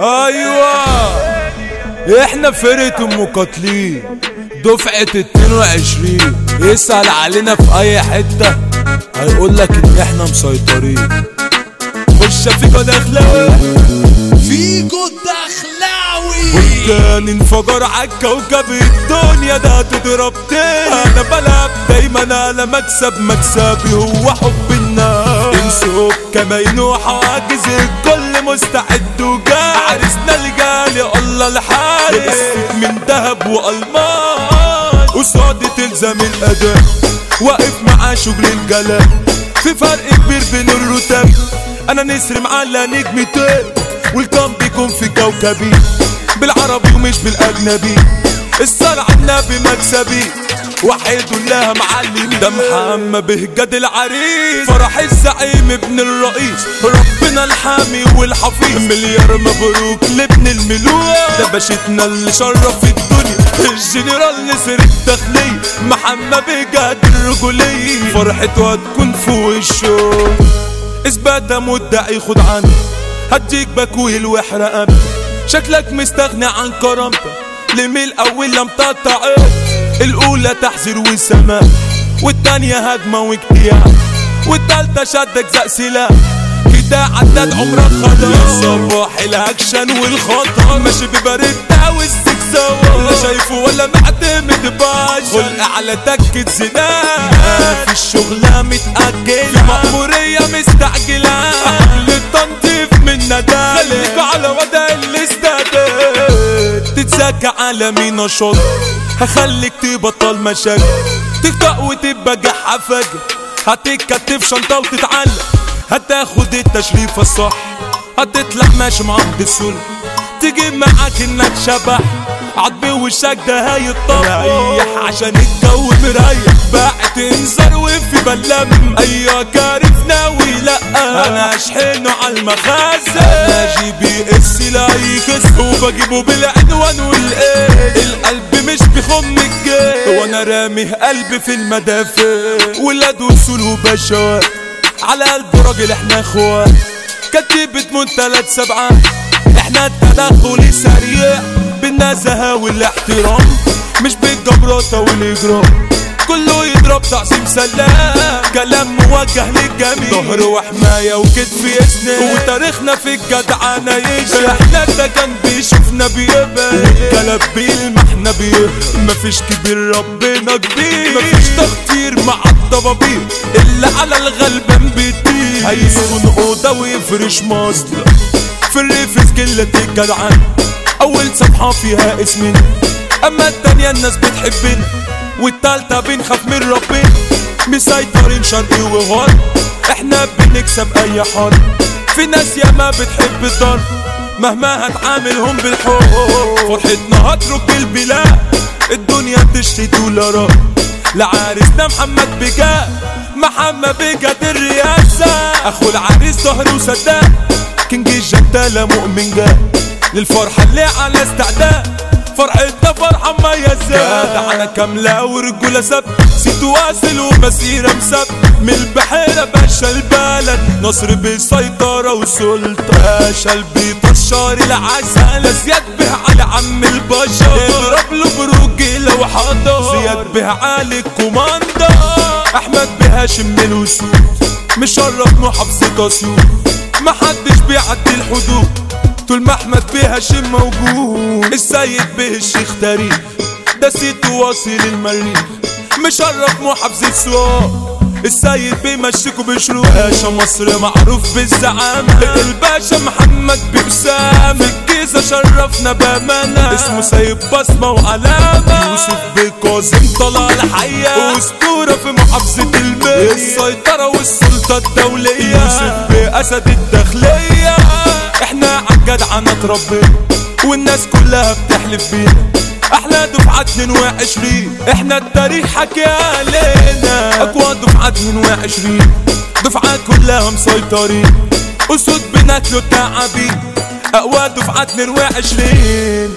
أيوه. إحنا فرقة المقاتلين دفعة 22 يسأل علينا في أي حتة. هيقول لك إن إحنا مسيطرين. خش فيكو دخلاوي فيجو الدخلاوي بركان انفجر عالكوكب الدنيا ده تضرب تاني. أنا بلعب دايما على مكسب. مكسبي هو حب الناس. انسوا كمين وحواجز الكل مستعد وجاي عرسنا الجالي الله السيف من ذهب وألمان. قصادي تلزم الاداء واقف مع شغل الجلال في فرق كبير بين الرتب. أنا نسر معلى نجمتين والكم بيكون في كوكبي. بالعربي ومش بالأجنبي. الصلاة على النبي مكسبي وحيد لها معلم. ده محمد بهجد العريس. فرح الزعيم ابن الرئيس. ربنا الحامي والحفيظ. مليار مبروك لابن الملوك. ده باشتنا اللي شرف الدنيا. الجنرال نسر الداخلية محمد بهجد الرجولية. فرحته هتكون في وشه. إثبات مدعي خد عني هديك بكوي الوحرة قبل شكلك مستغني عن كرامتك لميل أول لم تقطع الأولى تحذير وسماء والتانية هجمة واجتياح والتالتة شدك زق سلاح كده عداد عمرك خطر صباح الأكشن والخطر ماشي ببردة والسكسوة لا شايفه ولا معتمد باشا خلق على تكة زنان في الشغلة متأجلة مأمورية مستعجلة. قبل التنظيف من ندالة خليك على وضع الاستعداد تتزكى على مين نشاط هخليك تبطل مشاكل. تقطع وتبقى جحا فجر هتتكتف شنطة وتتعلق. هتاخد التشريف الصح. هتطلع ماشي معاك بالسلم تجيب معاك إنك شبح. عضبي وشك ده هيتطبق ريح عشان الجو مريح. باعت إنذار وفي بلم. أيوه كارف ناوي لا أنا اشحنه على المخازن. جي بي اس كسب وبجيبه بالعنوان والايه القلب مش بيخم الجيب وأنا رامي قلبي في المدافع. ولاد وصول وبشوات على قلب راجل إحنا اخوات كتيبة من تلات سبعات إحنا التدخل سريع بالنزاهة والاحترام مش بالجبروتة والإجرام. كله يضرب تعظيم سلام. كلام موجه للجميع. ظهر وحماية وكتف يسند وتاريخنا في الجدعنة يشهد إحنا ده كان بيشوفنا بيقبل. والكلام بيلمحنا بيه مفيش كبير ربنا كبير. مفيش تخطير مع الضبابير. اللي على الغلبان بيطير. هيسكن أوضة ويفرش مصدر في الريف سجلة الجدعان أول صفحة فيها اسمنا أما التانية الناس بتحبنا والتالتة بنخاف من ربنا مسيطرين شرقي وغرب إحنا بنكسب أي حرب في ناس ياما بتحب الضرب مهما هتعاملهم بالحب. فرحتنا هترك البلاد الدنيا تشتي دولارات لعريسنا محمد بجاد محمد بجد الرئاسة. أخو العريس ظهر وصدق كينج الجدالة مؤمن جاد للفرحة اللي على استعداد. فرحتنا فرحة مميزة جدعنة كاملة ورجولة سبت سيت واصل ومسيرة مسبت من البحيرة باشا البلد. نصر بسيطرة وسلطة. باشا البيت العسل زياد به على عم البشر. اضرب له برجيلة وحضر زياد به علي الكوماندا أحمد به هاشم من الوسود مشرف محافظة اسيوط محدش بيعدي الحدود. طول ما احمد بيه هاشم موجود. السيد به الشيخ تاريخ. ده سيد واصل المريخ. مشرف محافظة سوار السيد بيمشيكوا بشروق. باشا مصر معروف بالزعامة. الباشا محمد ببسامة. الجيزة شرفنا بأمانة. اسمه سايب بصمة وعلامة. يوسف بكاظم طلع الحياة. وأسطورة في محافظة المنيا. السيطرة والسلطة الدولية. يوسف بأسد الداخلية. عالجدعنة اتربينا والناس كلها بتحلف بينا أحلى دفعة 22 إحنا التاريخ حكي علينا. أقوى دفعة 22 دفعة كلها مسيطرين أسود بناكلوا التعابين أقوى دفعة 22